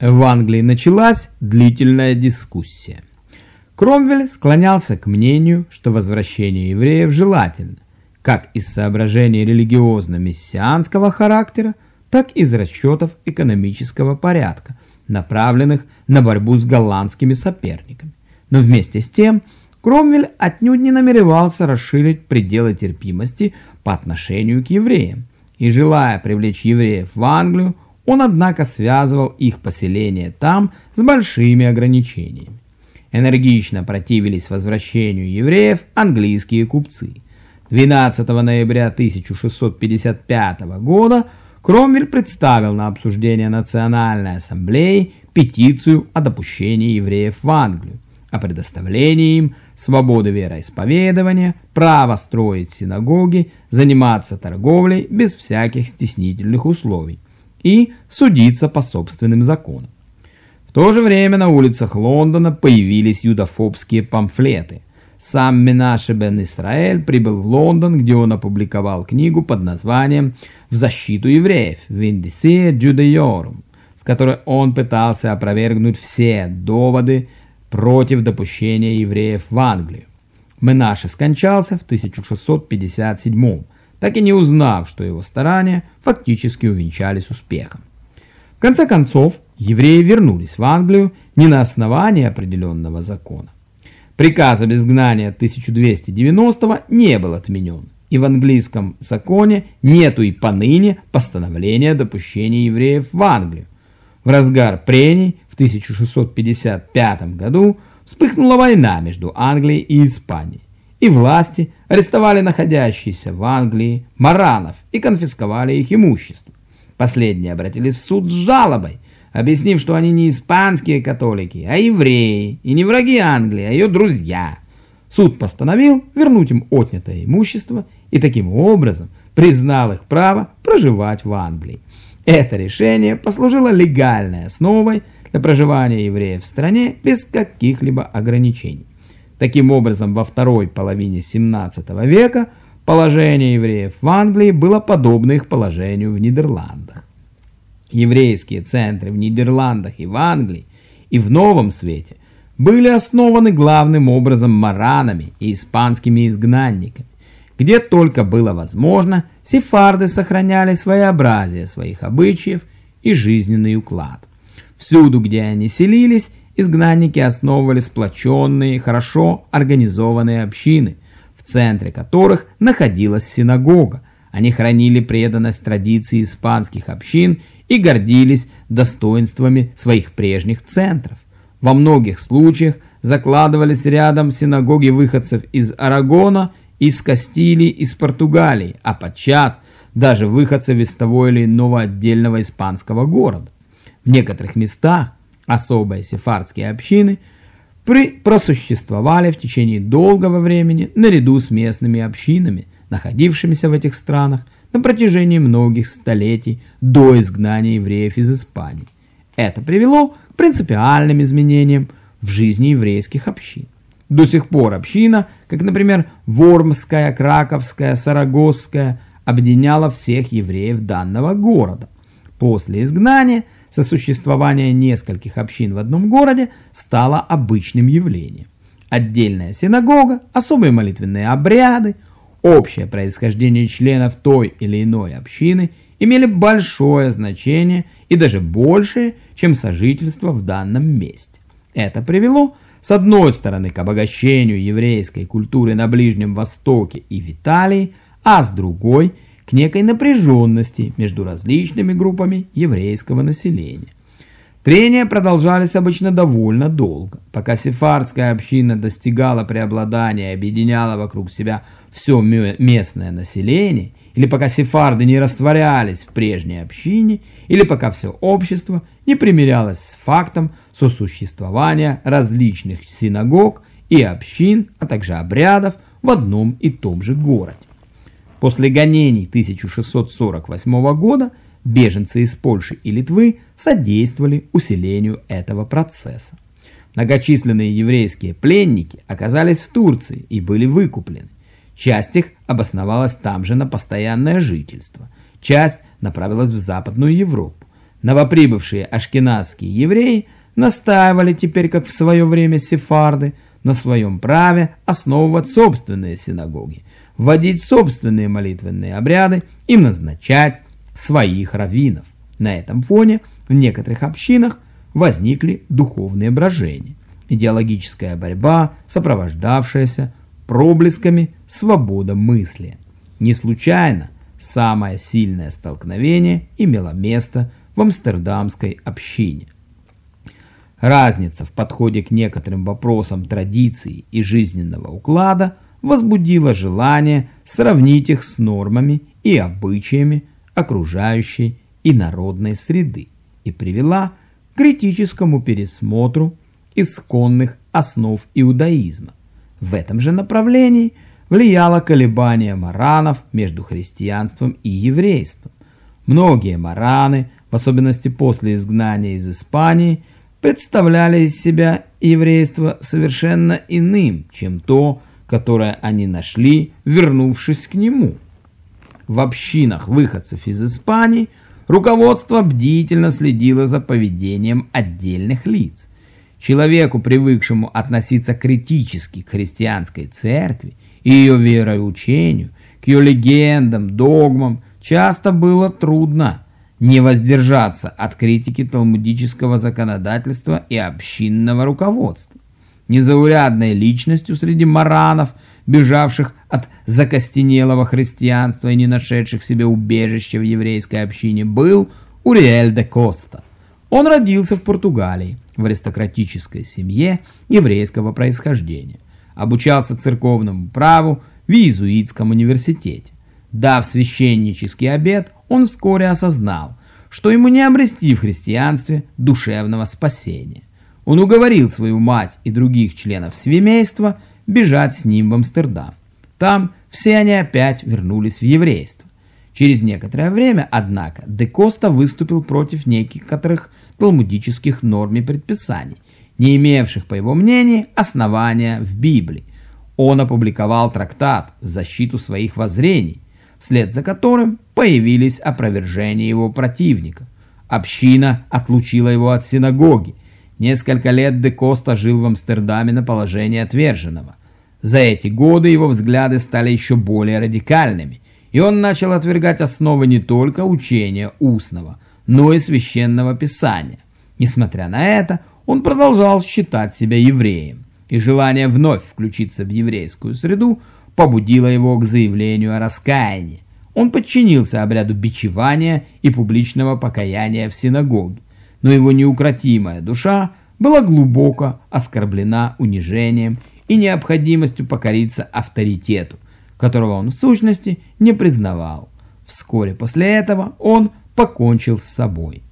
В Англии началась длительная дискуссия. Кромвель склонялся к мнению, что возвращение евреев желательно, как из соображений религиозно-мессианского характера, так и из расчетов экономического порядка, направленных на борьбу с голландскими соперниками. Но вместе с тем Кромвель отнюдь не намеревался расширить пределы терпимости по отношению к евреям, и желая привлечь евреев в Англию, он, однако, связывал их поселение там с большими ограничениями. Энергично противились возвращению евреев английские купцы. 12 ноября 1655 года Кромвель представил на обсуждение Национальной ассамблеи петицию о допущении евреев в Англию, о предоставлении им свободы вероисповедования, права строить синагоги, заниматься торговлей без всяких стеснительных условий и судиться по собственным законам. В то же время на улицах Лондона появились юдофобские памфлеты. Сам Менаше бен Исраэль прибыл в Лондон, где он опубликовал книгу под названием «В защиту евреев» «Vindicea Judaeorum», в которой он пытался опровергнуть все доводы против допущения евреев в Англию. Менаше скончался в 1657 так и не узнав, что его старания фактически увенчались успехом. В конце концов, евреи вернулись в Англию не на основании определенного закона. Приказ об изгнании 1290 не был отменен, и в английском законе нету и поныне постановления о допущении евреев в Англию. В разгар прений в 1655 году вспыхнула война между Англией и Испанией, и власти арестовали находящиеся в Англии маранов и конфисковали их имущество. Последние обратились в суд с жалобой, объяснив, что они не испанские католики, а евреи, и не враги Англии, а ее друзья. Суд постановил вернуть им отнятое имущество и таким образом признал их право проживать в Англии. Это решение послужило легальной основой для проживания евреев в стране без каких-либо ограничений. Таким образом, во второй половине 17 века положение евреев в Англии было подобно их положению в Нидерландах. Еврейские центры в Нидерландах и в Англии и в Новом Свете были основаны главным образом маранами и испанскими изгнанниками. Где только было возможно, сефарды сохраняли своеобразие своих обычаев и жизненный уклад. Всюду, где они селились, изгнанники основывали сплоченные, хорошо организованные общины, в центре которых находилась синагога. Они хранили преданность традиции испанских общин и гордились достоинствами своих прежних центров. Во многих случаях закладывались рядом синагоги выходцев из Арагона, из Кастилии, из Португалии, а подчас даже выходцев из того или иного отдельного испанского города. В некоторых местах особые сефардские общины при просуществовали в течение долгого времени наряду с местными общинами, находившимися в этих странах на протяжении многих столетий до изгнания евреев из Испании. Это привело к принципиальным изменениям в жизни еврейских общин. До сих пор община, как, например, Вормская, Краковская, Сарагосская, объединяла всех евреев данного города. После изгнания – сосуществование нескольких общин в одном городе стало обычным явлением. Отдельная синагога, особые молитвенные обряды, общее происхождение членов той или иной общины имели большое значение и даже большее, чем сожительство в данном месте. Это привело, с одной стороны, к обогащению еврейской культуры на Ближнем Востоке и в Италии, а с другой – к некой напряженности между различными группами еврейского населения. Трения продолжались обычно довольно долго, пока сефардская община достигала преобладания и объединяла вокруг себя все местное население, или пока сефарды не растворялись в прежней общине, или пока все общество не примирялось с фактом сосуществования различных синагог и общин, а также обрядов в одном и том же городе. После гонений 1648 года беженцы из Польши и Литвы содействовали усилению этого процесса. Многочисленные еврейские пленники оказались в Турции и были выкуплены. Часть их обосновалась там же на постоянное жительство, часть направилась в Западную Европу. Новоприбывшие ашкеназские евреи настаивали теперь, как в свое время сефарды, на своем праве основывать собственные синагоги, вводить собственные молитвенные обряды и назначать своих раввинов. На этом фоне в некоторых общинах возникли духовные брожения, идеологическая борьба, сопровождавшаяся проблесками свободы мысли. Не случайно самое сильное столкновение имело место в амстердамской общине. Разница в подходе к некоторым вопросам традиции и жизненного уклада возбудила желание сравнить их с нормами и обычаями окружающей и народной среды и привела к критическому пересмотру исконных основ иудаизма. В этом же направлении влияло колебание маранов между христианством и еврейством. Многие мараны, в особенности после изгнания из Испании, представляли из себя еврейство совершенно иным, чем то, которое они нашли, вернувшись к нему. В общинах выходцев из Испании руководство бдительно следило за поведением отдельных лиц. Человеку, привыкшему относиться критически к христианской церкви и ее вероучению, к ее легендам, догмам, часто было трудно не воздержаться от критики талмудического законодательства и общинного руководства. Незаурядной личностью среди маранов, бежавших от закостенелого христианства и не нашедших себе убежище в еврейской общине, был Уриэль де Коста. Он родился в Португалии, в аристократической семье еврейского происхождения. Обучался церковному праву в Иезуитском университете. Дав священнический обет, он вскоре осознал, что ему не обрести в христианстве душевного спасения. Он уговорил свою мать и других членов семейства бежать с ним в Амстердам. Там все они опять вернулись в еврейство. Через некоторое время, однако, де Коста выступил против некоторых талмудических норм и предписаний, не имевших, по его мнению, основания в Библии. Он опубликовал трактат в защиту своих воззрений, вслед за которым появились опровержения его противника. Община отлучила его от синагоги. Несколько лет де Коста жил в Амстердаме на положении отверженного. За эти годы его взгляды стали еще более радикальными, и он начал отвергать основы не только учения устного, но и священного писания. Несмотря на это, он продолжал считать себя евреем, и желание вновь включиться в еврейскую среду побудило его к заявлению о раскаянии. Он подчинился обряду бичевания и публичного покаяния в синагоге, но его неукротимая душа была глубоко оскорблена унижением и необходимостью покориться авторитету, которого он в сущности не признавал. Вскоре после этого он покончил с собой.